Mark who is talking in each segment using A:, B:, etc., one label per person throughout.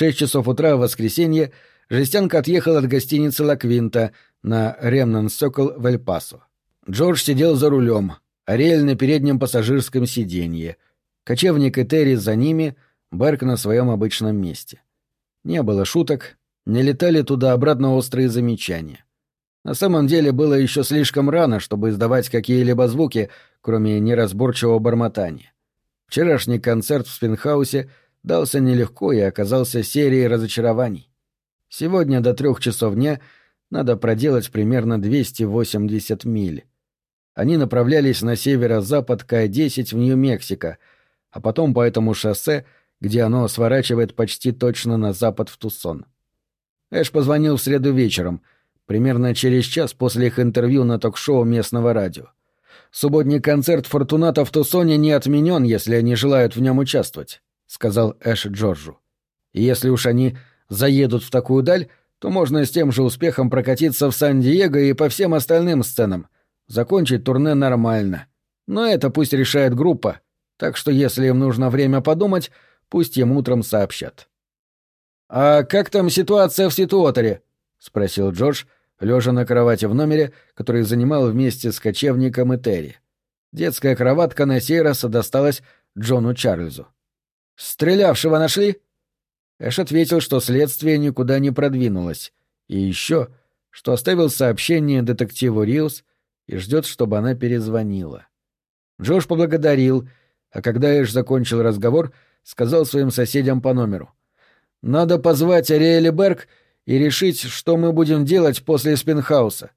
A: шесть часов утра в воскресенье жестянка отъехала от гостиницы Лаквинта на Ремнан-Сокол в Эль-Пасо. Джордж сидел за рулем, Ариэль на переднем пассажирском сиденье. Кочевник и Терри за ними, Берк на своем обычном месте. Не было шуток, не летали туда-обратно острые замечания. На самом деле было еще слишком рано, чтобы издавать какие-либо звуки, кроме неразборчивого бормотания. Вчерашний концерт в Спинхаусе — дался нелегко и оказался серией разочарований. Сегодня до трех часов дня надо проделать примерно 280 миль. Они направлялись на северо-запад К-10 в Нью-Мексико, а потом по этому шоссе, где оно сворачивает почти точно на запад в Тусон. Эш позвонил в среду вечером, примерно через час после их интервью на ток-шоу местного радио. Субботний концерт Фортуната в Тусоне не отменен, если они желают в нем участвовать сказал Эш Джорджу. если уж они заедут в такую даль, то можно с тем же успехом прокатиться в Сан-Диего и по всем остальным сценам. Закончить турне нормально. Но это пусть решает группа, так что если им нужно время подумать, пусть им утром сообщат. «А как там ситуация в Ситуаторе?» — спросил Джордж, лежа на кровати в номере, который занимал вместе с кочевником и Терри. Детская кроватка на сей раз досталась Джону Чарльзу. «Стрелявшего нашли?» Эш ответил, что следствие никуда не продвинулось, и еще, что оставил сообщение детективу Риус и ждет, чтобы она перезвонила. Джош поблагодарил, а когда Эш закончил разговор, сказал своим соседям по номеру. «Надо позвать Ариэля Берг и решить, что мы будем делать после Спинхауса.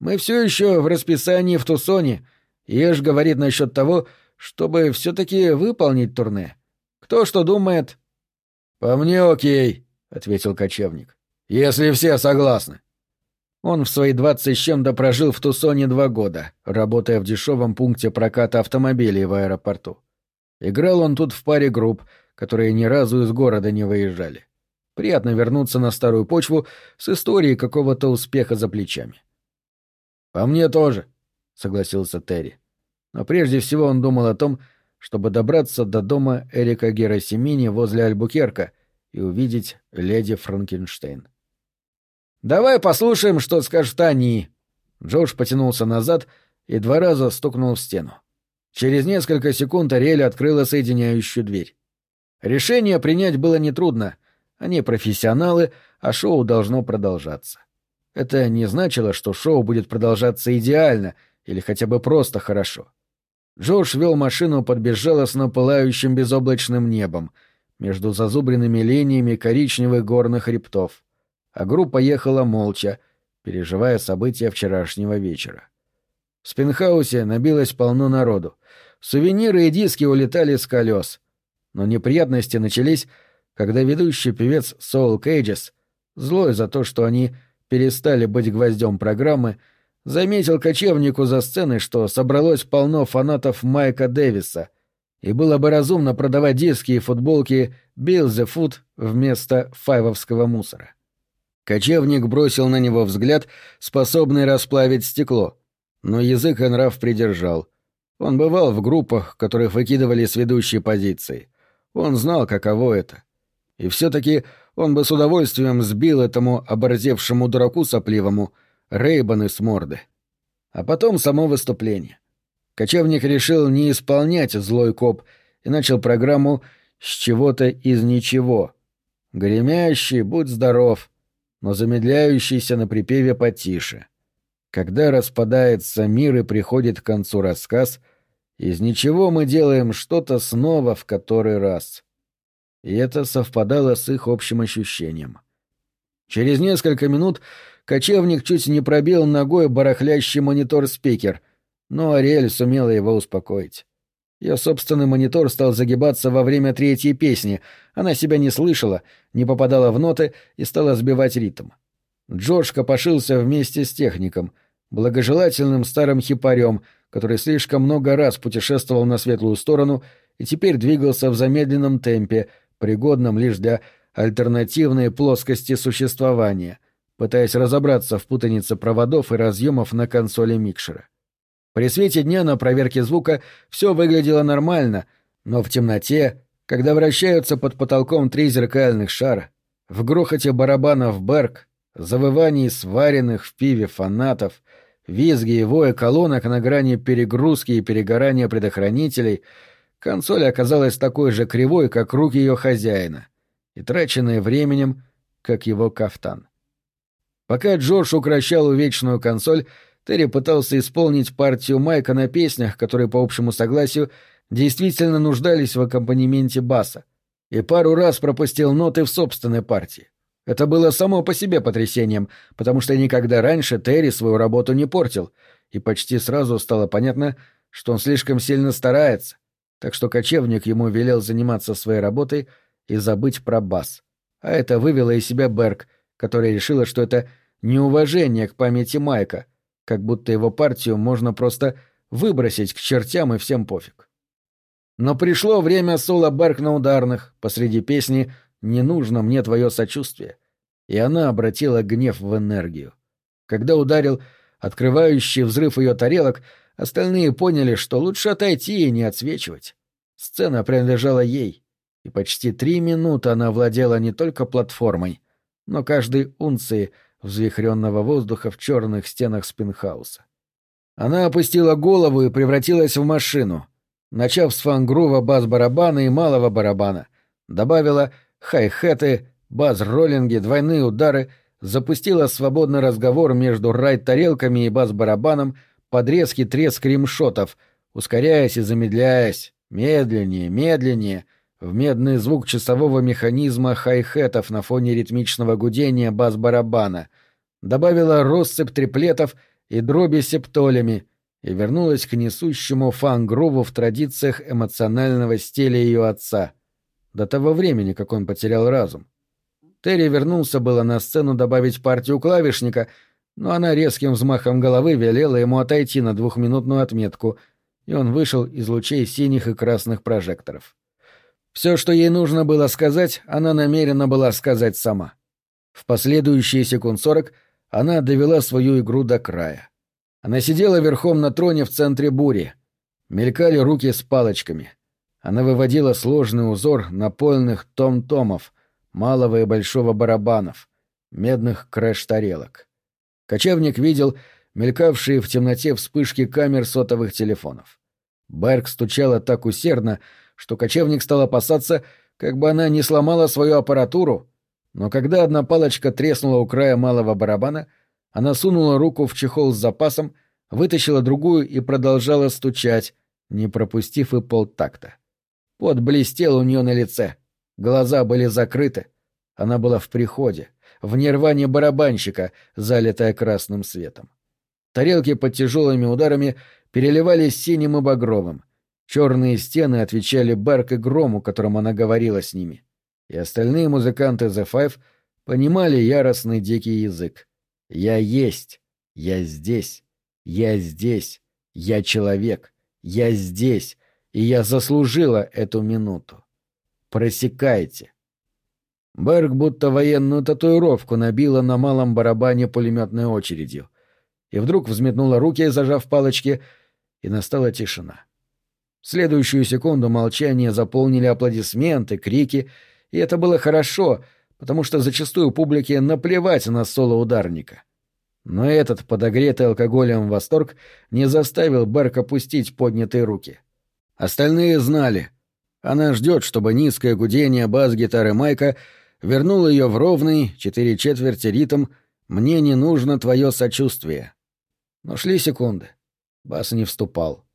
A: Мы все еще в расписании в Тусоне, и Эш говорит насчет того, чтобы все-таки выполнить турне. Кто что думает? — По мне окей, — ответил кочевник. — Если все согласны. Он в свои двадцать с чем-то прожил в Тусоне два года, работая в дешевом пункте проката автомобилей в аэропорту. Играл он тут в паре групп, которые ни разу из города не выезжали. Приятно вернуться на старую почву с историей какого-то успеха за плечами. «По мне тоже», — согласился Терри. Но прежде всего он думал о том, чтобы добраться до дома Эрика Герасимини возле Альбукерка и увидеть леди Франкенштейн. «Давай послушаем, что скажут они». Джордж потянулся назад и два раза стукнул в стену. Через несколько секунд Ариэль открыла соединяющую дверь. Решение принять было нетрудно. Они профессионалы, а шоу должно продолжаться. Это не значило, что шоу будет продолжаться идеально или хотя бы просто хорошо. Джордж вел машину под безжалостно пылающим безоблачным небом, между зазубренными линиями коричневых горных хребтов, а группа ехала молча, переживая события вчерашнего вечера. В спинхаусе набилось полно народу. Сувениры и диски улетали с колес. Но неприятности начались, когда ведущий певец Soul Cages, злой за то, что они перестали быть гвоздем программы, заметил кочевнику за сценой, что собралось полно фанатов Майка Дэвиса, и было бы разумно продавать диски и футболки «Bill the Foot» вместо файвовского мусора. Кочевник бросил на него взгляд, способный расплавить стекло, но язык и нрав придержал. Он бывал в группах, которых выкидывали с ведущей позиции. Он знал, каково это. И все-таки он бы с удовольствием сбил этому оборзевшему дураку сопливому — Рейбаны с морды. А потом само выступление. Кочевник решил не исполнять злой коп и начал программу с чего-то из ничего. Гремящий, будь здоров, но замедляющийся на припеве потише. Когда распадается мир и приходит к концу рассказ, из ничего мы делаем что-то снова в который раз. И это совпадало с их общим ощущением. Через несколько минут Кочевник чуть не пробил ногой барахлящий монитор-спикер, но Ариэль сумела его успокоить. Ее собственный монитор стал загибаться во время третьей песни, она себя не слышала, не попадала в ноты и стала сбивать ритм. Джордж копошился вместе с техником, благожелательным старым хипарем, который слишком много раз путешествовал на светлую сторону и теперь двигался в замедленном темпе, пригодном лишь для альтернативной плоскости существования, пытаясь разобраться в путанице проводов и разъемов на консоли микшера. При свете дня на проверке звука все выглядело нормально, но в темноте, когда вращаются под потолком три зеркальных шара, в грохоте барабанов Берг, завывании сваренных в пиве фанатов, визги и воя колонок на грани перегрузки и перегорания предохранителей, консоль оказалась такой же кривой, как руки ее хозяина, и траченной временем, как его кафтан. Пока Джордж укращал увечную консоль, Терри пытался исполнить партию Майка на песнях, которые, по общему согласию, действительно нуждались в аккомпанементе баса, и пару раз пропустил ноты в собственной партии. Это было само по себе потрясением, потому что никогда раньше Терри свою работу не портил, и почти сразу стало понятно, что он слишком сильно старается, так что кочевник ему велел заниматься своей работой и забыть про бас. А это вывело из себя Берг, которая решила, что это неуважение к памяти Майка — как будто его партию можно просто выбросить к чертям и всем пофиг. Но пришло время соло Берг на ударных, посреди песни «Не нужно мне твое сочувствие», и она обратила гнев в энергию. Когда ударил открывающий взрыв ее тарелок, остальные поняли, что лучше отойти и не отсвечивать. Сцена принадлежала ей, и почти три минуты она владела не только платформой, но каждой унцией — взвихренного воздуха в черных стенах спинхауса. Она опустила голову и превратилась в машину, начав с фангрува бас-барабана и малого барабана, добавила хай-хеты, бас-роллинги, двойные удары, запустила свободный разговор между райд-тарелками и бас-барабаном под резкий треск римшотов, ускоряясь и замедляясь, медленнее, медленнее — в медный звук часового механизма хай-хетов на фоне ритмичного гудения бас-барабана, добавила россыпь триплетов и дроби септолями и вернулась к несущему фан-груву в традициях эмоционального стиля ее отца, до того времени, как он потерял разум. Терри вернулся было на сцену добавить партию клавишника, но она резким взмахом головы велела ему отойти на двухминутную отметку, и он вышел из лучей синих и красных прожекторов. Все, что ей нужно было сказать, она намерена была сказать сама. В последующие секунд сорок она довела свою игру до края. Она сидела верхом на троне в центре бури. Мелькали руки с палочками. Она выводила сложный узор напольных том-томов, малого и большого барабанов, медных крэш-тарелок. Кочевник видел мелькавшие в темноте вспышки камер сотовых телефонов. Берг стучала так усердно, что кочевник стал опасаться, как бы она не сломала свою аппаратуру, но когда одна палочка треснула у края малого барабана, она сунула руку в чехол с запасом, вытащила другую и продолжала стучать, не пропустив и полтакта. Пот блестел у нее на лице, глаза были закрыты, она была в приходе, в нирване барабанщика, залитая красным светом. Тарелки под тяжелыми ударами переливались синим и багровым. Черные стены отвечали Барк и грому, которым она говорила с ними. И остальные музыканты The Five понимали яростный дикий язык. «Я есть. Я здесь. Я здесь. Я человек. Я здесь. И я заслужила эту минуту. Просекайте». Берг будто военную татуировку набила на малом барабане пулеметной очередью. И вдруг взметнула руки, зажав палочки, и настала тишина. Следующую секунду молчание заполнили аплодисменты, крики, и это было хорошо, потому что зачастую публике наплевать на соло ударника. Но этот подогретый алкоголем восторг не заставил Берк опустить поднятые руки. Остальные знали. Она ждет, чтобы низкое гудение бас-гитары Майка вернуло ее в ровный, четыре четверти ритм «Мне не нужно твое сочувствие». Но шли секунды. Бас не вступал.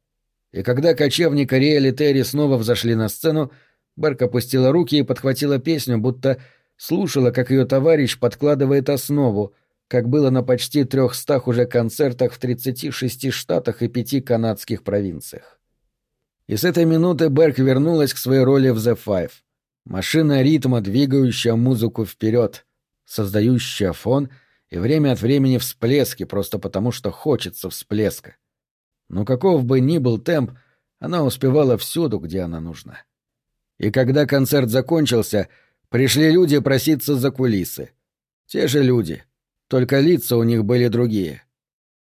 A: И когда кочевник Ариэль и Терри снова взошли на сцену, Берк опустила руки и подхватила песню, будто слушала, как ее товарищ подкладывает основу, как было на почти трехстах уже концертах в 36 штатах и пяти канадских провинциях. И с этой минуты Берг вернулась к своей роли в The Five. Машина ритма, двигающая музыку вперед, создающая фон и время от времени всплески, просто потому что хочется всплеска. Но каков бы ни был темп, она успевала всюду, где она нужна. И когда концерт закончился, пришли люди проситься за кулисы. Те же люди, только лица у них были другие.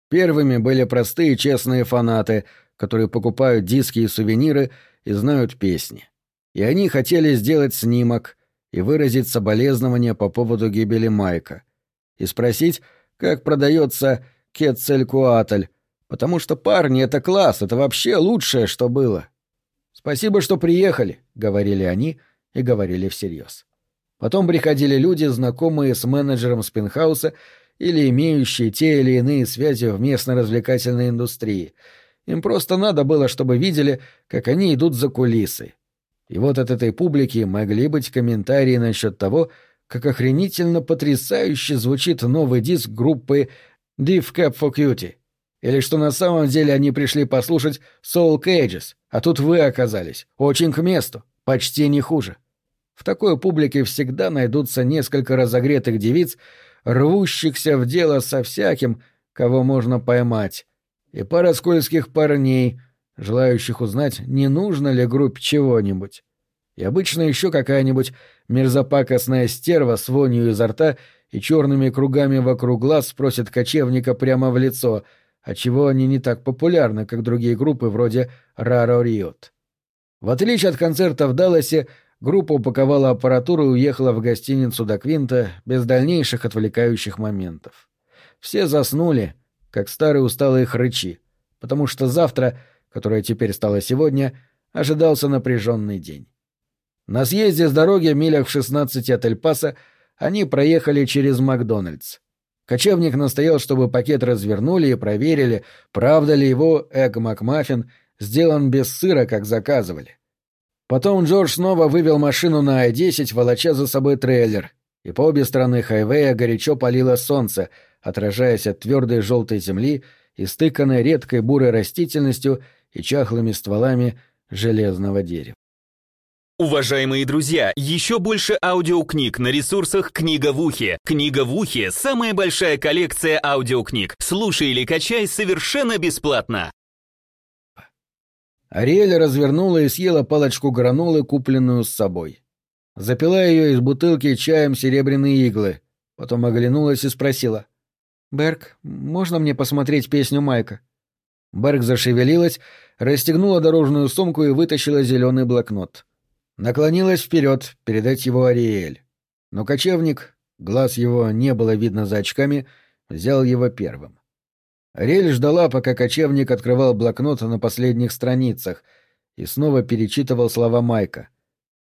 A: Первыми были простые честные фанаты, которые покупают диски и сувениры и знают песни. И они хотели сделать снимок и выразить соболезнования по поводу гибели Майка. И спросить, как продается Кетцелькуатль, потому что парни — это класс, это вообще лучшее, что было. «Спасибо, что приехали», — говорили они и говорили всерьез. Потом приходили люди, знакомые с менеджером Спинхауса или имеющие те или иные связи в местно-развлекательной индустрии. Им просто надо было, чтобы видели, как они идут за кулисы. И вот от этой публики могли быть комментарии насчет того, как охренительно потрясающе звучит новый диск группы Div Cap for Cutie. Или что на самом деле они пришли послушать Soul Cages, а тут вы оказались. Очень к месту. Почти не хуже. В такой публике всегда найдутся несколько разогретых девиц, рвущихся в дело со всяким, кого можно поймать, и пара скользких парней, желающих узнать, не нужно ли группе чего-нибудь. И обычно еще какая-нибудь мерзопакостная стерва с вонью изо рта и черными кругами вокруг глаз спросит кочевника прямо в лицо, отчего они не так популярны, как другие группы вроде «Раро Риот». В отличие от концерта в Далласе, группа упаковала аппаратуру и уехала в гостиницу до Квинта без дальнейших отвлекающих моментов. Все заснули, как старые усталые хрычи, потому что завтра, которое теперь стало сегодня, ожидался напряженный день. На съезде с дороги милях в шестнадцати от Эль-Паса они проехали через Макдональдс. Кочевник настоял, чтобы пакет развернули и проверили, правда ли его Эг Макмаффин сделан без сыра, как заказывали. Потом Джордж снова вывел машину на Ай-10, волоча за собой трейлер, и по обе стороны хайвея горячо палило солнце, отражаясь от твердой желтой земли, истыканной редкой бурой растительностью и чахлыми стволами железного дерева.
B: Уважаемые друзья, еще больше аудиокниг на ресурсах «Книга в ухе». «Книга в ухе» — самая большая коллекция аудиокниг. Слушай или качай совершенно бесплатно.
A: Ариэль развернула и съела палочку гранолы, купленную с собой. Запила ее из бутылки чаем серебряные иглы. Потом оглянулась и спросила. «Берг, можно мне посмотреть песню Майка?» Берг зашевелилась, расстегнула дорожную сумку и вытащила зеленый блокнот. Наклонилась вперед, передать его Ариэль. Но кочевник, глаз его не было видно за очками, взял его первым. Рель ждала, пока кочевник открывал блокнот на последних страницах и снова перечитывал слова Майка.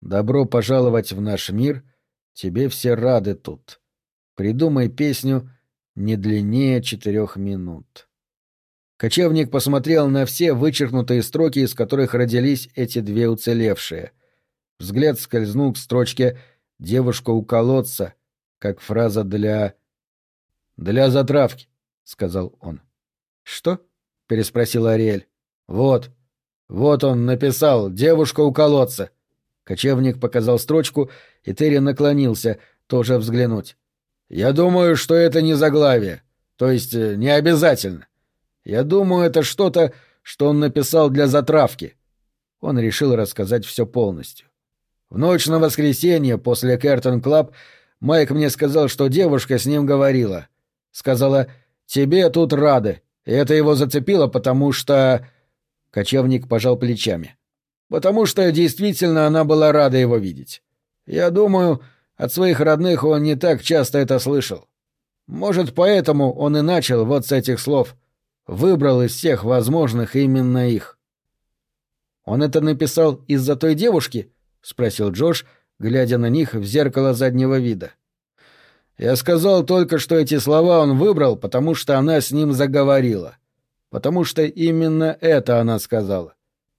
A: «Добро пожаловать в наш мир, тебе все рады тут. Придумай песню не длиннее четырех минут». Кочевник посмотрел на все вычеркнутые строки, из которых родились эти две уцелевшие. Взгляд скользнул к строчке «Девушка у колодца», как фраза для... «Для затравки», — сказал он. «Что?» — переспросил Ариэль. «Вот. Вот он написал «Девушка у колодца». Кочевник показал строчку, и Терри наклонился, тоже взглянуть. «Я думаю, что это не заглавие. То есть э, не обязательно. Я думаю, это что-то, что он написал для затравки». Он решил рассказать все полностью. В ночь на воскресенье после Curtain Club Майк мне сказал, что девушка с ним говорила. Сказала «Тебе тут рады». И это его зацепило, потому что... Кочевник пожал плечами. Потому что действительно она была рада его видеть. Я думаю, от своих родных он не так часто это слышал. Может, поэтому он и начал вот с этих слов. Выбрал из всех возможных именно их. «Он это написал из-за той девушки?» — спросил Джош, глядя на них в зеркало заднего вида. Я сказал только, что эти слова он выбрал, потому что она с ним заговорила. Потому что именно это она сказала.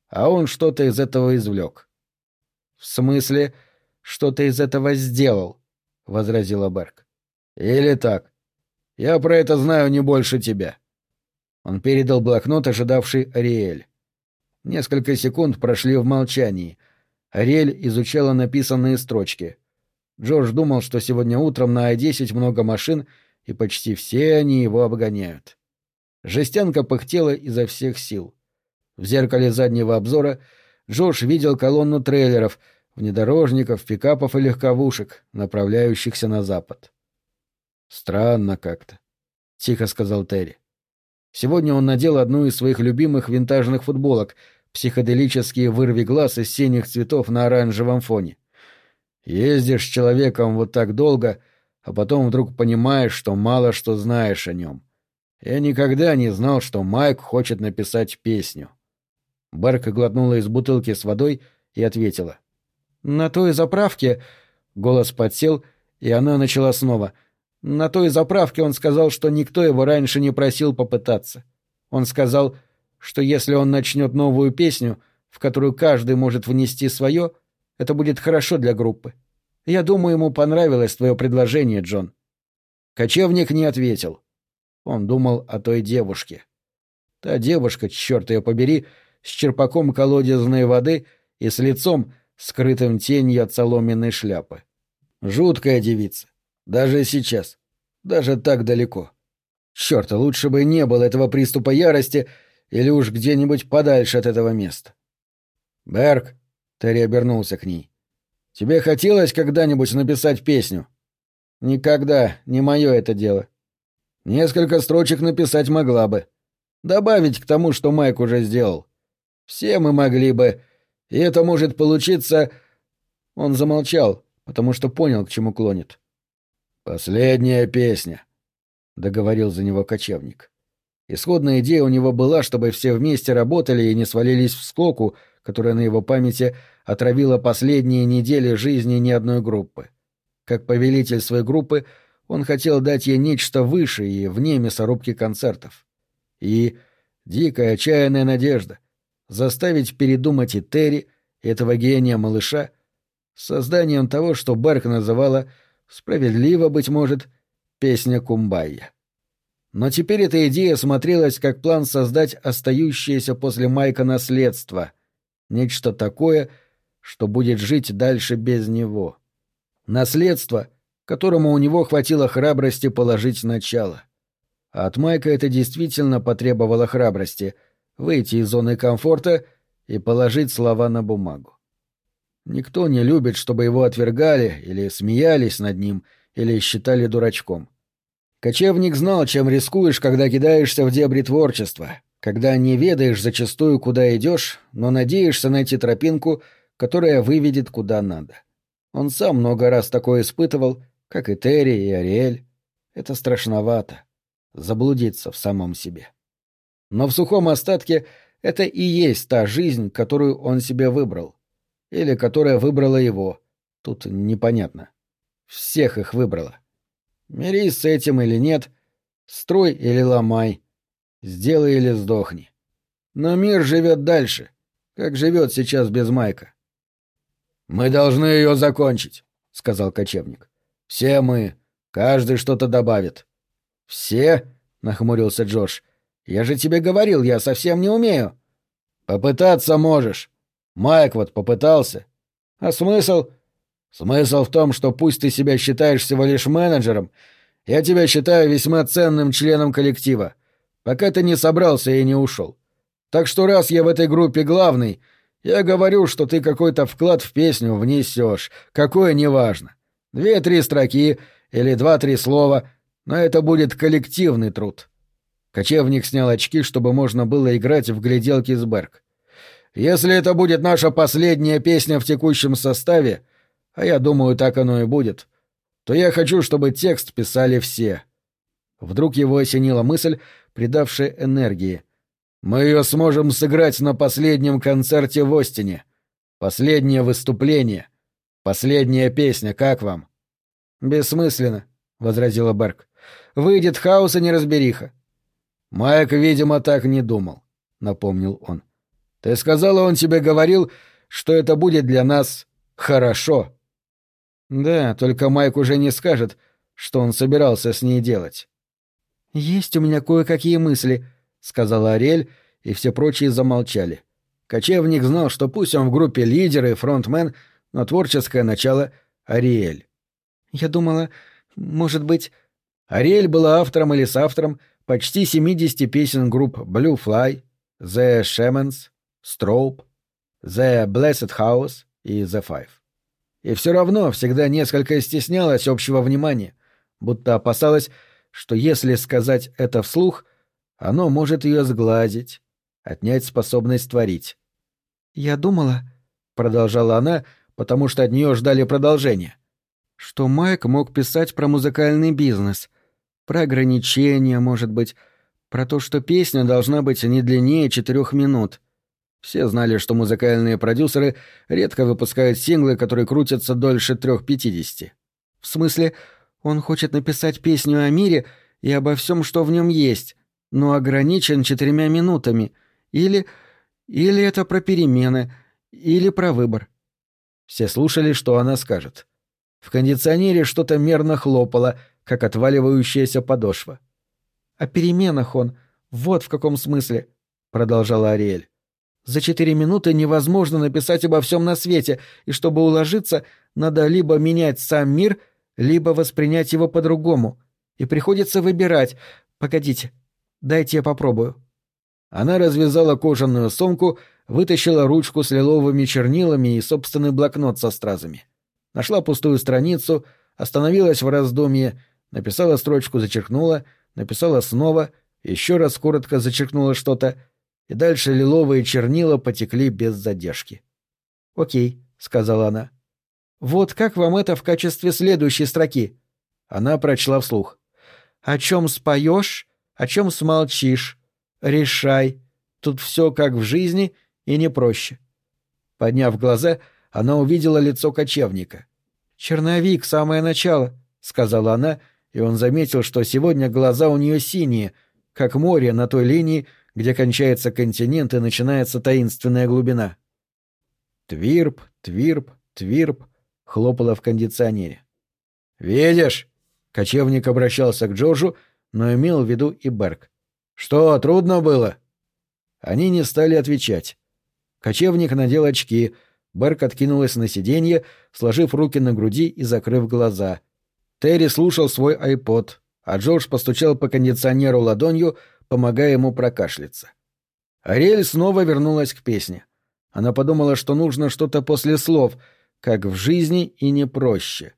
A: А он что-то из этого извлек. — В смысле, что-то из этого сделал, — возразила Берг. — Или так. Я про это знаю не больше тебя. Он передал блокнот, ожидавший Ариэль. Несколько секунд прошли в молчании. Ариэль изучала написанные строчки. Джордж думал, что сегодня утром на А-10 много машин, и почти все они его обгоняют. Жестянка пыхтела изо всех сил. В зеркале заднего обзора Джордж видел колонну трейлеров, внедорожников, пикапов и легковушек, направляющихся на запад. «Странно как-то», — тихо сказал Терри. Сегодня он надел одну из своих любимых винтажных футболок, психоделические вырви глаз из синих цветов на оранжевом фоне. Ездишь с человеком вот так долго, а потом вдруг понимаешь, что мало что знаешь о нем. Я никогда не знал, что Майк хочет написать песню. Барка глотнула из бутылки с водой и ответила. «На той заправке...» — голос подсел, и она начала снова — на той заправке он сказал, что никто его раньше не просил попытаться. Он сказал, что если он начнет новую песню, в которую каждый может внести свое, это будет хорошо для группы. Я думаю, ему понравилось твое предложение, Джон. Кочевник не ответил. Он думал о той девушке. Та девушка, черт ее побери, с черпаком колодезной воды и с лицом, скрытым тенью от соломенной шляпы. Жуткая девица. Даже сейчас. Даже так далеко. Черт, лучше бы не было этого приступа ярости или уж где-нибудь подальше от этого места. «Берг», — Терри обернулся к ней, — «тебе хотелось когда-нибудь написать песню?» «Никогда, не мое это дело. Несколько строчек написать могла бы. Добавить к тому, что Майк уже сделал. Все мы могли бы, и это может получиться...» Он замолчал, потому что понял, к чему клонит. «Последняя песня», — договорил за него кочевник. Исходная идея у него была, чтобы все вместе работали и не свалились в скоку, которая на его памяти отравила последние недели жизни ни одной группы. Как повелитель своей группы, он хотел дать ей нечто выше и вне мясорубки концертов. И дикая отчаянная надежда — заставить передумать и Терри, этого гения-малыша, созданием того, что Берк называла — Справедливо, быть может, песня Кумбайя. Но теперь эта идея смотрелась как план создать остающееся после Майка наследство, нечто такое, что будет жить дальше без него. Наследство, которому у него хватило храбрости положить начало. А от Майка это действительно потребовало храбрости — выйти из зоны комфорта и положить слова на бумагу. Никто не любит, чтобы его отвергали или смеялись над ним, или считали дурачком. Кочевник знал, чем рискуешь, когда кидаешься в дебри творчества, когда не ведаешь зачастую, куда идешь, но надеешься найти тропинку, которая выведет куда надо. Он сам много раз такое испытывал, как и Терри, и Ариэль. Это страшновато — заблудиться в самом себе. Но в сухом остатке это и есть та жизнь, которую он себе выбрал — или которая выбрала его. Тут непонятно. Всех их выбрала. Мирись с этим или нет, строй или ломай, сделай или сдохни. Но мир живет дальше, как живет сейчас без Майка. «Мы должны ее закончить», — сказал кочевник. «Все мы. Каждый что-то добавит». «Все?» — нахмурился Джордж. «Я же тебе говорил, я совсем не умею». «Попытаться можешь. Майк вот попытался. А смысл? Смысл в том, что пусть ты себя считаешь всего лишь менеджером, я тебя считаю весьма ценным членом коллектива, пока ты не собрался и не ушел. Так что раз я в этой группе главный, я говорю, что ты какой-то вклад в песню внесешь, какое неважно. Две-три строки или два-три слова, но это будет коллективный труд. Кочевник снял очки, чтобы можно было играть в гляделки с Берг. Если это будет наша последняя песня в текущем составе, а я думаю, так оно и будет, то я хочу, чтобы текст писали все. Вдруг его осенила мысль, придавшая энергии. Мы ее сможем сыграть на последнем концерте в Остине. Последнее выступление. Последняя песня, как вам? Бессмысленно, — возразила Берг. Выйдет хаос и неразбериха. Майк, видимо, так не думал, — напомнил он. — ты сказала, он тебе говорил, что это будет для нас хорошо. Да, только Майк уже не скажет, что он собирался с ней делать. Есть у меня кое-какие мысли, сказала Ариэль, и все прочие замолчали.
C: Кочевник знал, что пусть он в группе лидер и фронтмен, но творческое начало — Ариэль.
A: «Я думала, может быть...»
C: Ариэль была автором или соавтором почти 70 песен групп Blue Fly, The Shamans, Strobe, The Blessed House и The Five. И все равно всегда несколько стеснялась общего внимания, будто опасалась, что если сказать это вслух, оно может ее сглазить, отнять способность творить.
A: «Я думала», — продолжала она, потому что от нее ждали продолжения, что Майк мог писать про музыкальный бизнес, про ограничения, может быть, про то, что песня должна быть не длиннее четырех минут. Все знали, что музыкальные продюсеры редко выпускают синглы, которые крутятся дольше трех пятидесяти. В смысле, он хочет написать песню о мире и обо всем, что в нем есть, но ограничен четырьмя минутами. Или... или это про перемены, или про выбор. Все слушали, что она скажет. В кондиционере что-то мерно хлопало, как отваливающаяся подошва. «О переменах он. Вот в каком смысле», — продолжала Ариэль. «За четыре минуты невозможно написать обо всем на свете, и чтобы уложиться, надо либо менять сам мир, либо воспринять его по-другому. И приходится выбирать. Погодите, дайте я попробую». Она развязала кожаную сумку, вытащила ручку с лиловыми чернилами и собственный блокнот со стразами. Нашла пустую страницу, остановилась в раздумье, написала строчку, зачеркнула, написала снова, еще раз коротко зачеркнула что-то, и дальше лиловые чернила потекли без задержки. «Окей», — сказала она. «Вот как вам это в качестве следующей строки?» Она прочла вслух. «О чем споешь, о чем смолчишь. Решай. Тут все как в жизни и не проще». Подняв глаза, она увидела лицо кочевника. «Черновик, самое начало», — сказала она, и он заметил, что сегодня глаза у нее синие, как море на той линии, где кончается континент и начинается таинственная глубина. Твирп, твирп, твирп хлопало в кондиционере. «Видишь?» — кочевник обращался к Джорджу, но имел в виду и Берг. «Что, трудно было?» Они не стали отвечать. Кочевник надел очки, Берг откинулась на сиденье, сложив руки на груди и закрыв глаза. Терри слушал свой айпод, а Джордж постучал по кондиционеру ладонью, помогая ему прокашляться. Ариэль снова вернулась к песне. Она подумала, что нужно что-то после слов, как в жизни и не проще.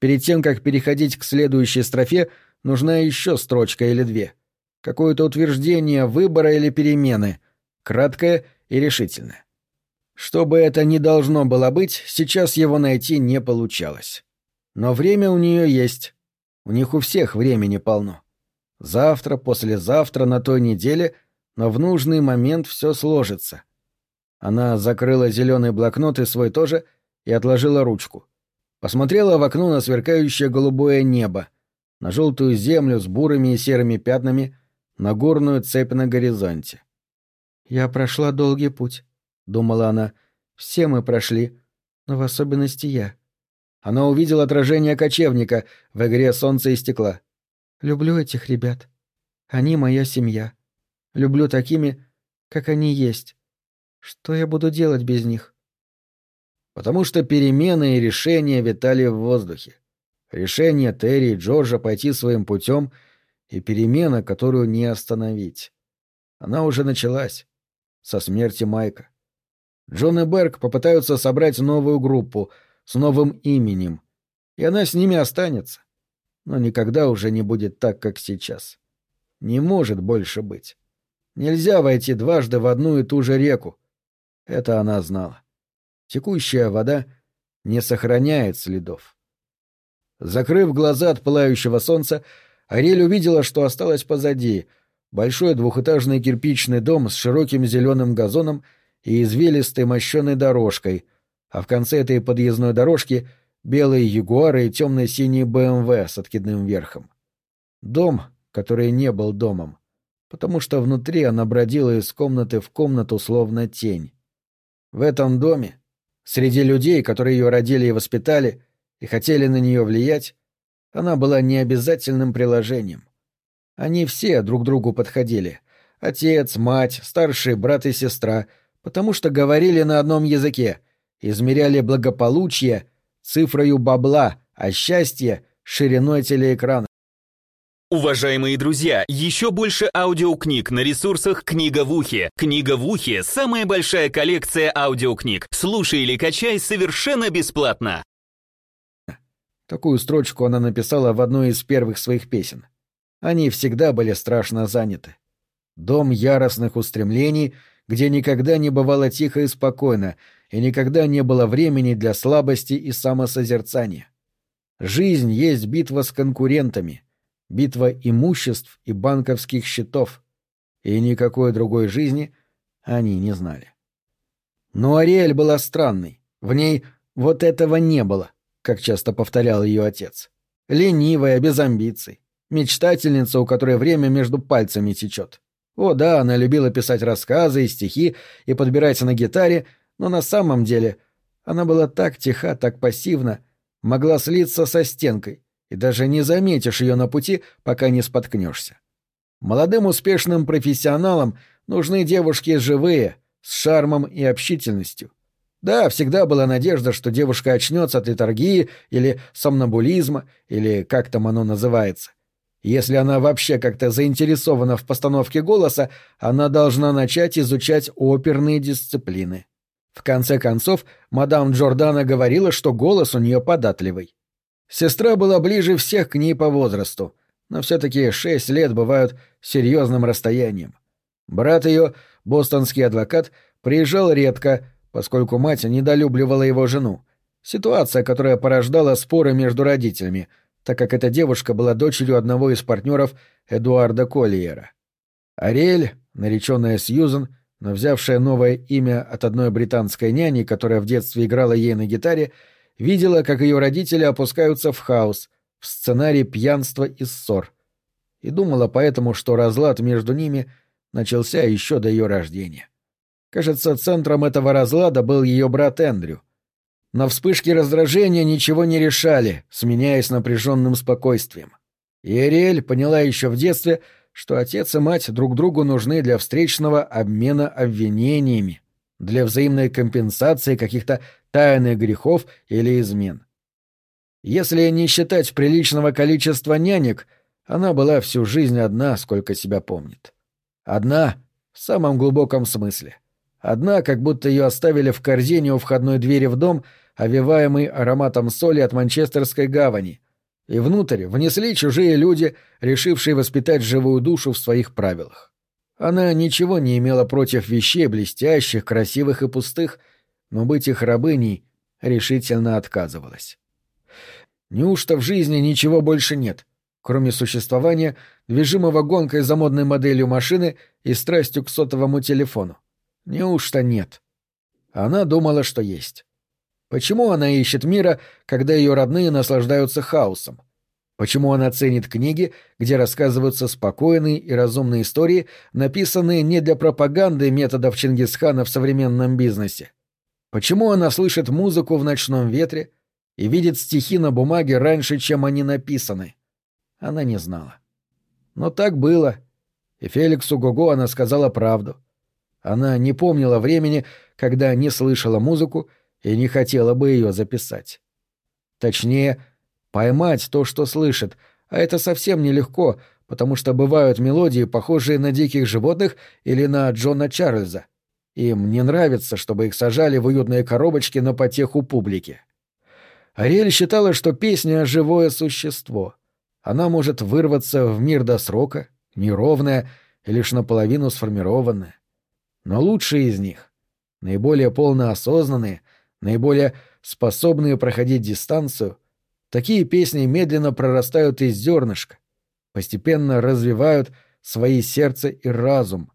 A: Перед тем, как переходить к следующей строфе, нужна еще строчка или две. Какое-то утверждение выбора или перемены, краткое и решительное. Что бы это ни должно было быть, сейчас его найти не получалось. Но время у нее есть. У них у всех времени полно. Завтра, послезавтра, на той неделе, но в нужный момент все сложится. Она закрыла зеленый блокнот и свой тоже и отложила ручку. Посмотрела в окно на сверкающее голубое небо, на желтую землю с бурыми и серыми пятнами, на горную цепь на горизонте. «Я прошла долгий путь», думала она. Все мы прошли, но в особенности я. Она увидела отражение кочевника в игре солнца и стекла. Люблю этих ребят. Они моя семья. Люблю такими, как они есть. Что я буду делать без них? Потому что перемены и решения витали в воздухе. Решение Терри и Джорджа пойти своим путем и перемена, которую не остановить. Она уже началась со смерти Майка. Джон и Берг попытаются собрать новую группу с новым именем, и она с ними останется. Но никогда уже не будет так, как сейчас. Не может больше быть. Нельзя войти дважды в одну и ту же реку. Это она знала. Текущая вода не сохраняет следов. Закрыв глаза от пылающего солнца, Ариэль увидела, что осталось позади — большой двухэтажный кирпичный дом с широким зеленым газоном — и извилистой мощеной дорожкой, а в конце этой подъездной дорожки белые ягуары и темно-синий БМВ с откидным верхом. Дом, который не был домом, потому что внутри она бродила из комнаты в комнату словно тень. В этом доме, среди людей, которые ее родили и воспитали, и хотели на нее влиять, она была необязательным приложением. Они все друг другу подходили. Отец, мать, старший брат и сестра — потому что говорили на одном языке, измеряли благополучие цифрою бабла, а счастье — шириной телеэкрана.
B: Уважаемые друзья, еще больше аудиокниг на ресурсах «Книга в ухе». «Книга в ухе» — самая большая коллекция аудиокниг. Слушай или качай совершенно бесплатно.
A: Такую строчку она написала в одной из первых своих песен. Они всегда были страшно заняты. Дом яростных устремлений, где никогда не бывало тихо и спокойно, и никогда не было времени для слабости и самосозерцания. Жизнь есть битва с конкурентами — битва имуществ и банковских счетов, и никакой другой жизни они не знали. Но Ариэль была странной, в ней вот этого не было, как часто повторял ее отец. Ленивая, без амбиций, мечтательница, у которой время между пальцами течет. О да, она любила писать рассказы и стихи и подбирать на гитаре, но на самом деле она была так тиха, так пассивна, могла слиться со стенкой, и даже не заметишь ее на пути, пока не споткнешься. Молодым успешным профессионалам нужны девушки живые, с шармом и общительностью. Да, всегда была надежда, что девушка очнется от литургии или сомнамбулизма, или как там оно называется. Если она вообще как-то заинтересована в постановке голоса, она должна начать изучать оперные дисциплины. В конце концов, мадам Джордана говорила, что голос у нее податливый. Сестра была ближе всех к ней по возрасту, но все-таки шесть лет бывают серьезным расстоянием. Брат ее, бостонский адвокат, приезжал редко, поскольку мать недолюбливала его жену. Ситуация, которая порождала споры между родителями, так как эта девушка была дочерью одного из партнеров Эдуарда Коллиера. Ариэль, нареченная Сьюзен, но взявшая новое имя от одной британской няни, которая в детстве играла ей на гитаре, видела, как ее родители опускаются в хаос, в сценарий пьянства и ссор. И думала поэтому, что разлад между ними начался еще до ее рождения. Кажется, центром этого разлада был ее брат Эндрю. Но вспышки раздражения ничего не решали, сменяясь напряженным спокойствием. И Эриэль поняла еще в детстве, что отец и мать друг другу нужны для встречного обмена обвинениями, для взаимной компенсации каких-то тайных грехов или измен. Если не считать приличного количества нянек, она была всю жизнь одна, сколько себя помнит. Одна в самом глубоком смысле. Одна, как будто ее оставили в корзине у входной двери в дом, овиваемый ароматом соли от Манчестерской гавани, и внутрь внесли чужие люди, решившие воспитать живую душу в своих правилах. Она ничего не имела против вещей блестящих, красивых и пустых, но быть их рабыней решительно отказывалась. Неужто в жизни ничего больше нет, кроме существования, движимого гонкой за модной моделью машины и страстью к сотовому телефону? Неужто нет? Она думала, что есть. Почему она ищет мира, когда ее родные наслаждаются хаосом? Почему она ценит книги, где рассказываются спокойные и разумные истории, написанные не для пропаганды методов Чингисхана в современном бизнесе? Почему она слышит музыку в ночном ветре и видит стихи на бумаге раньше, чем они написаны? Она не знала. Но так было. И Феликсу Гого она сказала правду. Она не помнила времени, когда не слышала музыку и не хотела бы ее записать. Точнее, Поймать то, что слышит, а это совсем нелегко, потому что бывают мелодии, похожие на диких животных или на Джона Чарльза. Им не нравится, чтобы их сажали в уютные коробочки на потеху публики. Ариэль считала, что песня — живое существо. Она может вырваться в мир до срока, неровная и лишь наполовину сформированная. Но лучшие из них, наиболее полноосознанные, наиболее способные проходить дистанцию — Такие песни медленно прорастают из зернышка, постепенно развивают свои сердце и разум,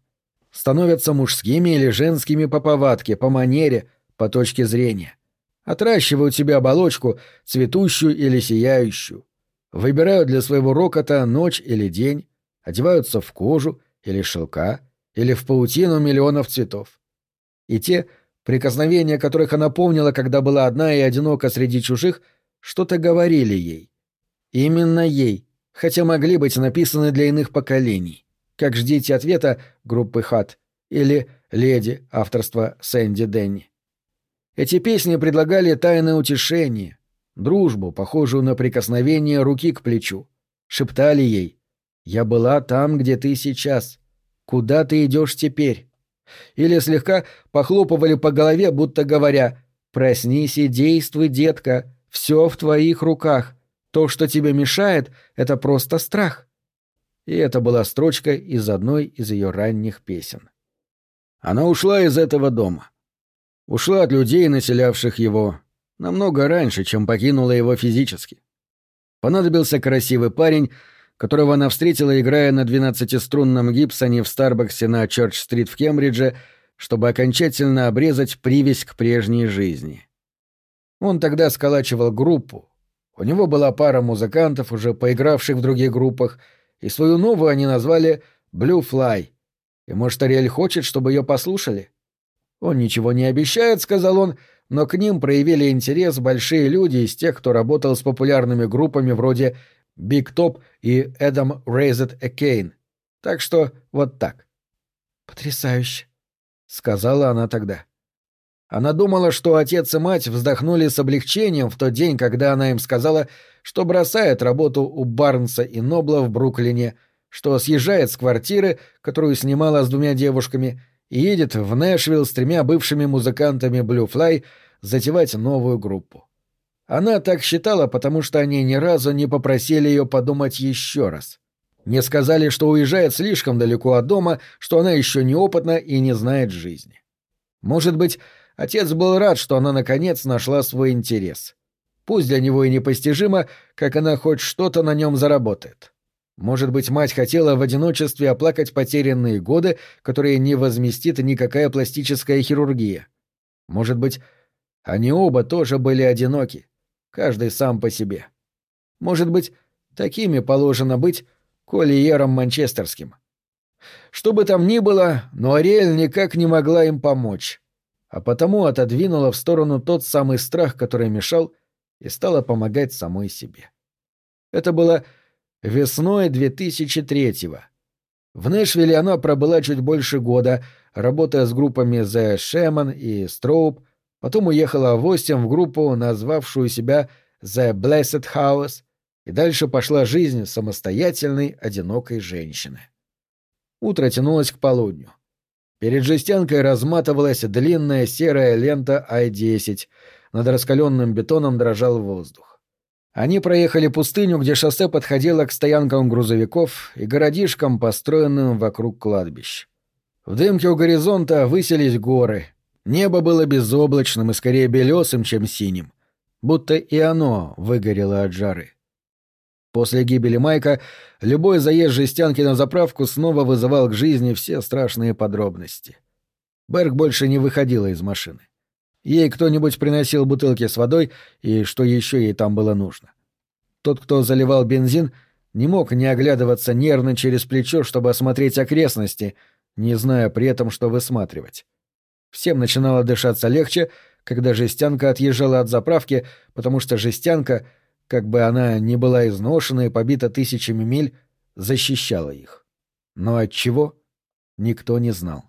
A: становятся мужскими или женскими по повадке, по манере, по точке зрения. Отращивают себе оболочку, цветущую или сияющую. Выбирают для своего рокота ночь или день, одеваются в кожу или шелка, или в паутину миллионов цветов. И те, прикосновения которых она помнила, когда была одна и одинока среди чужих — что-то говорили ей. Именно ей, хотя могли быть написаны для иных поколений, как «Ждите ответа» группы «Хат» или «Леди» авторства Сэнди Денни. Эти песни предлагали тайное утешение, дружбу, похожую на прикосновение руки к плечу. Шептали ей «Я была там, где ты сейчас. Куда ты идешь теперь?» Или слегка похлопывали по голове, будто говоря «Проснись и действуй, детка, все в твоих руках. То, что тебе мешает, — это просто страх». И это была строчка из одной из ее ранних песен. Она ушла из этого дома. Ушла от людей, населявших его, намного раньше, чем покинула его физически. Понадобился красивый парень, которого она встретила, играя на двенадцатиструнном гибсоне в Старбаксе на Чорч-стрит в Кембридже, чтобы окончательно обрезать привязь к прежней жизни. Он тогда сколачивал группу. У него была пара музыкантов, уже поигравших в других группах, и свою новую они назвали «Blue Fly». И, может, Ариэль хочет, чтобы ее послушали? Он ничего не обещает, — сказал он, — но к ним проявили интерес большие люди из тех, кто работал с популярными группами вроде Биг Топ и Эдам Рейзет Экейн. Так что вот так. «Потрясающе», — сказала она тогда. Она думала, что отец и мать вздохнули с облегчением в тот день, когда она им сказала, что бросает работу у Барнса и Нобла в Бруклине, что съезжает с квартиры, которую снимала с двумя девушками, и едет в Нэшвилл с тремя бывшими музыкантами Blue Fly затевать новую группу. Она так считала, потому что они ни разу не попросили ее подумать еще раз. Не сказали, что уезжает слишком далеко от дома, что она еще неопытна и не знает жизни. Может быть, отец был рад, что она наконец нашла свой интерес. Пусть для него и непостижимо, как она хоть что-то на нем заработает. Может быть, мать хотела в одиночестве оплакать потерянные годы, которые не возместит никакая пластическая хирургия. Может быть, они оба тоже были одиноки, каждый сам по себе. Может быть, такими положено быть Кольером Манчестерским. Что бы там ни было, но Ариэль никак не могла им помочь, а потому отодвинула в сторону тот самый страх, который мешал, и стала помогать самой себе. Это было весной 2003-го. В Нэшвилле она пробыла чуть больше года, работая с группами The Shaman и Strobe, Потом уехала в Остин в группу, назвавшую себя The Blessed House, и дальше пошла жизнь самостоятельной, одинокой женщины. Утро тянулось к полудню. Перед жестянкой разматывалась длинная серая лента I-10, над раскаленным бетоном дрожал воздух. Они проехали пустыню, где шоссе подходило к стоянкам грузовиков и городишкам, построенным вокруг кладбищ. В дымке у горизонта высились горы, Небо было безоблачным и скорее белесым, чем синим, будто и оно выгорело от жары. После гибели Майка любой заезд жестянки на заправку снова вызывал к жизни все страшные подробности. Берг больше не выходила из машины. Ей кто-нибудь приносил бутылки с водой и что еще ей там было нужно. Тот, кто заливал бензин, не мог не оглядываться нервно через плечо, чтобы осмотреть окрестности, не зная при этом, что высматривать. Всем начинало дышаться легче, когда жестянка отъезжала от заправки, потому что жестянка, как бы она ни была изношена и побита тысячами миль, защищала их. Но от чего никто не знал.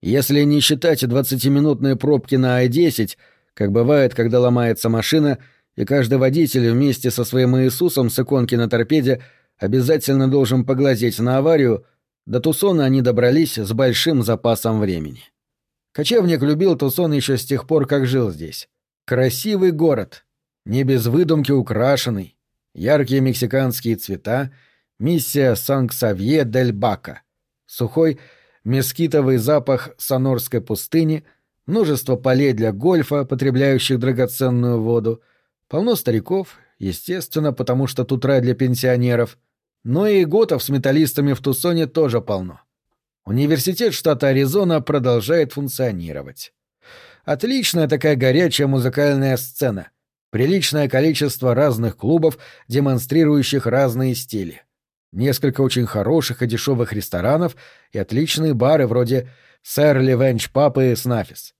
A: Если не считать двадцатиминутные пробки на Ай-10, как бывает, когда ломается машина, и каждый водитель вместе со своим Иисусом с иконки на торпеде обязательно должен поглазеть на аварию, до Тусона они добрались с большим запасом времени. Кочевник любил Тусон еще с тех пор, как жил здесь. Красивый город, не без выдумки украшенный, яркие мексиканские цвета, миссия Сан-Ксавье-дель-Бака, сухой мескитовый запах сонорской пустыни, множество полей для гольфа, потребляющих драгоценную воду, полно стариков, естественно, потому что тут рай для пенсионеров, но и готов с металлистами в Тусоне тоже полно. Университет штата Аризона продолжает функционировать. Отличная такая горячая музыкальная сцена. Приличное количество разных клубов, демонстрирующих разные стили. Несколько очень хороших и дешевых ресторанов и отличные бары вроде «Сэр Ливенч Папы» и «Снафис».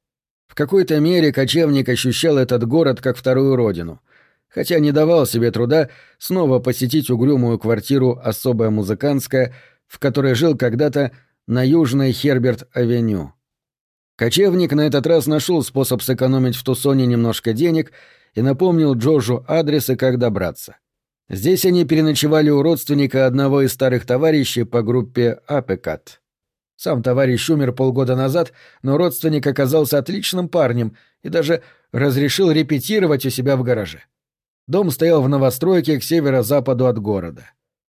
A: В какой-то мере кочевник ощущал этот город как вторую родину, хотя не давал себе труда снова посетить угрюмую квартиру «Особая музыкантская», в которой жил когда-то на южной Херберт-авеню. Кочевник на этот раз нашел способ сэкономить в Тусоне немножко денег и напомнил Джорджу адрес и как добраться. Здесь они переночевали у родственника одного из старых товарищей по группе «Апекат». Сам товарищ умер полгода назад, но родственник оказался отличным парнем и даже разрешил репетировать у себя в гараже. Дом стоял в новостройке к северо-западу от города.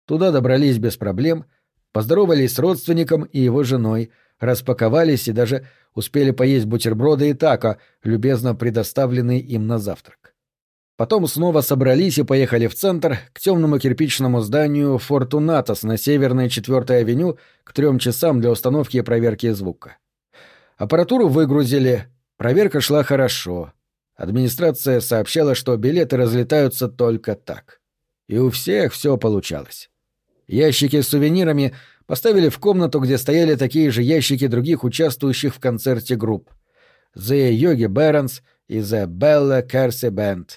A: Туда добрались без проблем, поздоровались с родственником и его женой, распаковались и даже успели поесть бутерброды и тако, любезно предоставленные им на завтрак. Потом снова собрались и поехали в центр, к темному кирпичному зданию «Фортунатос» на северной 4-й авеню к трем часам для установки и проверки звука. Аппаратуру выгрузили, проверка шла хорошо. Администрация сообщала, что билеты разлетаются только так. И у всех все получалось. Ящики с сувенирами поставили в комнату, где стояли такие же ящики других участвующих в концерте групп. The Yogi Barons и The Bella Kersey Band.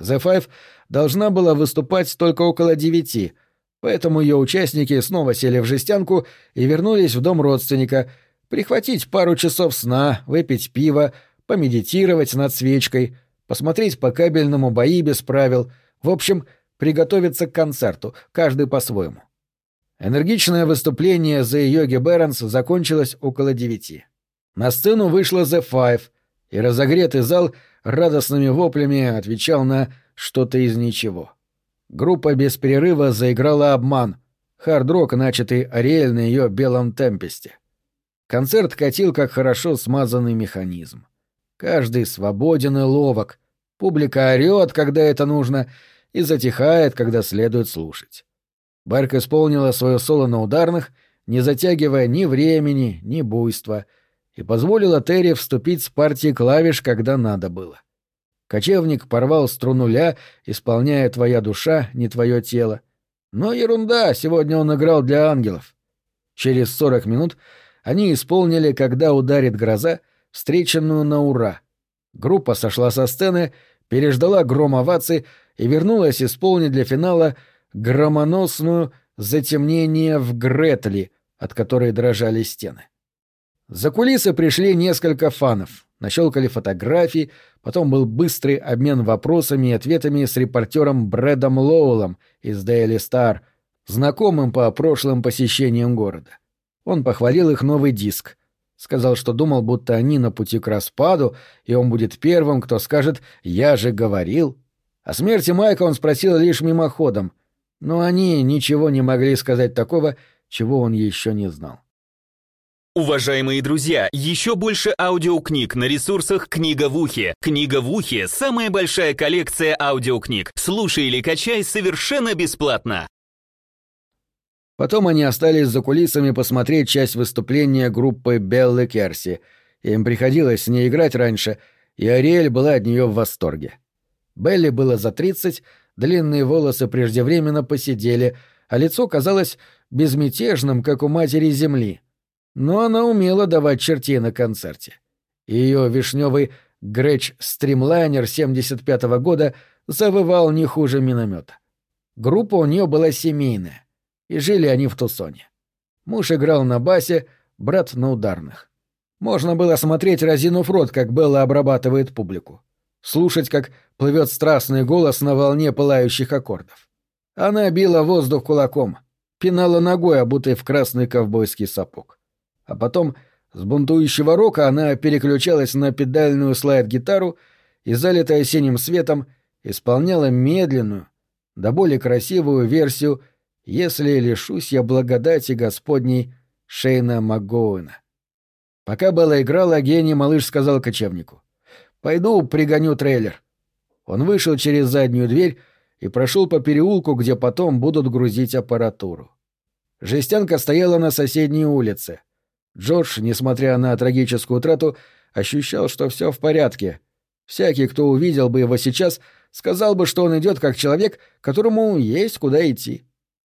A: The Five должна была выступать только около девяти, поэтому ее участники снова сели в жестянку и вернулись в дом родственника, прихватить пару часов сна, выпить пиво, помедитировать над свечкой, посмотреть по кабельному бои без правил, в общем, приготовиться к концерту, каждый по-своему. Энергичное выступление The Yogi Barons закончилось около девяти. На сцену вышла The Five, и разогретый зал радостными воплями отвечал на что-то из ничего. Группа без перерыва заиграла обман, хард-рок, начатый Ариэль на ее белом темпесте. Концерт катил как хорошо смазанный механизм. Каждый свободен и ловок. Публика орёт, когда это нужно, и затихает, когда следует слушать. Берк исполнила свое соло на ударных, не затягивая ни времени, ни буйства, и позволила Терри вступить с партией клавиш, когда надо было. Кочевник порвал струну ля, исполняя «Твоя душа, не твое тело». Но ерунда, сегодня он играл для ангелов. Через сорок минут они исполнили «Когда ударит гроза», встреченную на ура. Группа сошла со сцены, переждала гром оваций и вернулась исполнить для финала громоносную «Затемнение в Гретли», от которой дрожали стены. За кулисы пришли несколько фанов, нащелкали фотографии, потом был быстрый обмен вопросами и ответами с репортером Брэдом Лоулом из Daily Star, знакомым по прошлым посещениям города. Он похвалил их новый диск, Сказал, что думал, будто они на пути к распаду, и он будет первым, кто скажет «я же говорил». О смерти Майка он спросил лишь мимоходом, но они ничего не могли сказать такого, чего он еще не знал.
B: Уважаемые друзья, еще больше аудиокниг на ресурсах «Книга в ухе». «Книга в ухе» — самая большая коллекция аудиокниг. Слушай или качай совершенно бесплатно.
A: Потом они остались за кулисами посмотреть часть выступления группы Беллы Керси. Им приходилось с ней играть раньше, и Ариэль была от нее в восторге. Белли было за тридцать, длинные волосы преждевременно посидели, а лицо казалось безмятежным, как у матери земли. Но она умела давать чертей на концерте. Ее вишневый Грэч Стримлайнер 75-го года завывал не хуже миномета. Группа у нее была семейная и жили они в Тусоне. Муж играл на басе, брат на ударных. Можно было смотреть, разинув рот, как Белла обрабатывает публику. Слушать, как плывет страстный голос на волне пылающих аккордов. Она била воздух кулаком, пинала ногой, обутой в красный ковбойский сапог. А потом с бунтующего рока она переключалась на педальную слайд-гитару и, залитая синим светом, исполняла медленную, да более красивую версию если лишусь я благодати Господней Шейна Магоуэна. Пока Белла играла, гений малыш сказал кочевнику. «Пойду пригоню трейлер». Он вышел через заднюю дверь и прошел по переулку, где потом будут грузить аппаратуру. Жестянка стояла на соседней улице. Джордж, несмотря на трагическую утрату, ощущал, что все в порядке. Всякий, кто увидел бы его сейчас, сказал бы, что он идет как человек, которому есть куда идти.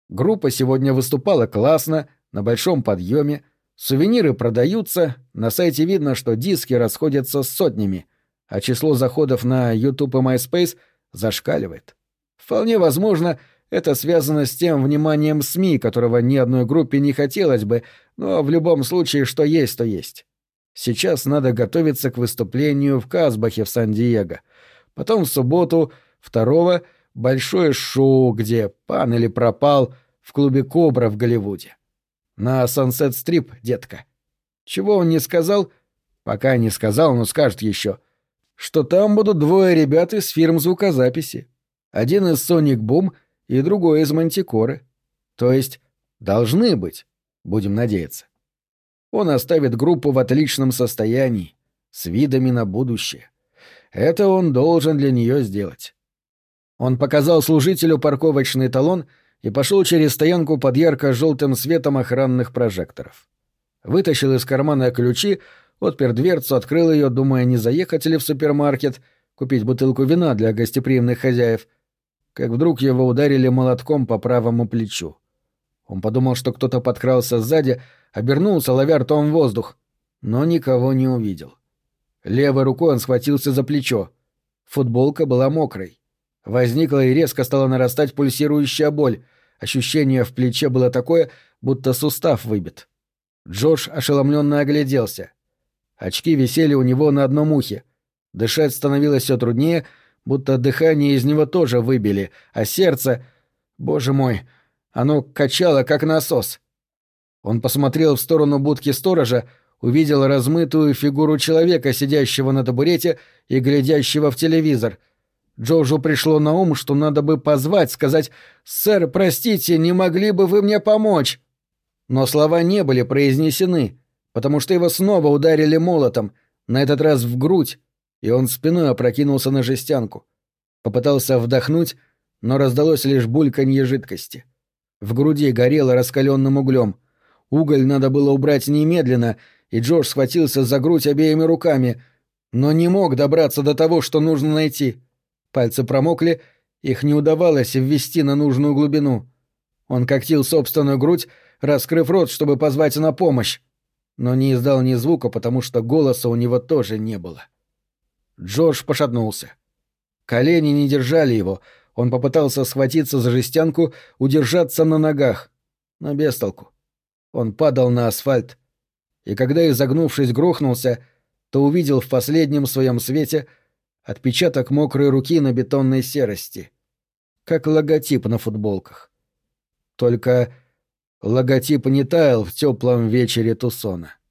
A: Группа сегодня выступала классно, на большом подъеме, сувениры продаются, на сайте видно, что диски расходятся с сотнями, а число заходов на YouTube и MySpace зашкаливает. Вполне возможно, Это связано с тем вниманием СМИ, которого ни одной группе не хотелось бы, но в любом случае, что есть, то есть. Сейчас надо готовиться к выступлению в Казбахе в Сан-Диего. Потом в субботу, второго, большое шоу, где пан или пропал в клубе «Кобра» в Голливуде. На Сансет Стрип, детка. Чего он не сказал? Пока не сказал, но скажет еще. Что там будут двое ребят из фирм звукозаписи. Один из Sonic Boom — и другой из Мантикоры. То есть должны быть, будем надеяться. Он оставит группу в отличном состоянии, с видами на будущее. Это он должен для нее сделать. Он показал служителю парковочный талон и пошел через стоянку под ярко-желтым светом охранных прожекторов. Вытащил из кармана ключи, отпер дверцу, открыл ее, думая, не заехать ли в супермаркет, купить бутылку вина для гостеприимных хозяев — как вдруг его ударили молотком по правому плечу. Он подумал, что кто-то подкрался сзади, обернулся, ловя ртом воздух, но никого не увидел. Левой рукой он схватился за плечо. Футболка была мокрой. Возникла и резко стала нарастать пульсирующая боль. Ощущение в плече было такое, будто сустав выбит. Джош ошеломленно огляделся. Очки висели у него на одном ухе. Дышать становилось все труднее — будто дыхание из него тоже выбили, а сердце... Боже мой, оно качало, как насос. Он посмотрел в сторону будки сторожа, увидел размытую фигуру человека, сидящего на табурете и глядящего в телевизор. Джорджу пришло на ум, что надо бы позвать, сказать «Сэр, простите, не могли бы вы мне помочь?» Но слова не были произнесены, потому что его снова ударили молотом, на этот раз в грудь, и он спиной опрокинулся на жестянку. Попытался вдохнуть, но раздалось лишь бульканье жидкости. В груди горело раскаленным углем. Уголь надо было убрать немедленно, и Джордж схватился за грудь обеими руками, но не мог добраться до того, что нужно найти. Пальцы промокли, их не удавалось ввести на нужную глубину. Он когтил собственную грудь, раскрыв рот, чтобы позвать на помощь, но не издал ни звука, потому что голоса у него тоже не было. Джордж пошатнулся. Колени не держали его. Он попытался схватиться за жестянку, удержаться на ногах. Но без толку. Он падал на асфальт. И когда, изогнувшись, грохнулся, то увидел в последнем своем свете отпечаток мокрой руки на бетонной серости. Как логотип на футболках. Только логотип не таял в теплом вечере Тусона. —